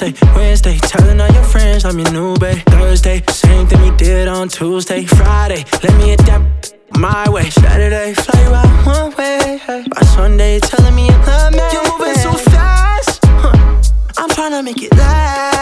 Tuesday, Wednesday, telling all your friends I'm your new babe. Thursday, same thing we did on Tuesday, Friday, let me adapt my way. Saturday, fly you out one way. By Sunday, telling me you love me. You're moving so fast, huh. I'm trying to make it last.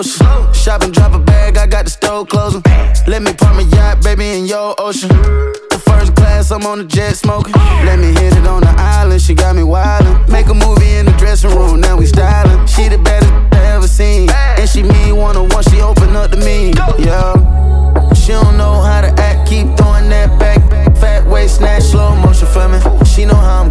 motion. Shop and drop a bag, I got the store closing. Let me park my yacht, baby, in your ocean. The first class, I'm on the jet smoking. Let me hit it on the island, she got me wildin'. Make a movie in the dressing room, now we stylin'. She the baddest I ever seen. And she mean one on one, she open up to me. Yeah. She don't know how to act, keep throwing that back. Fat waist, snatch, slow motion for me. She know how I'm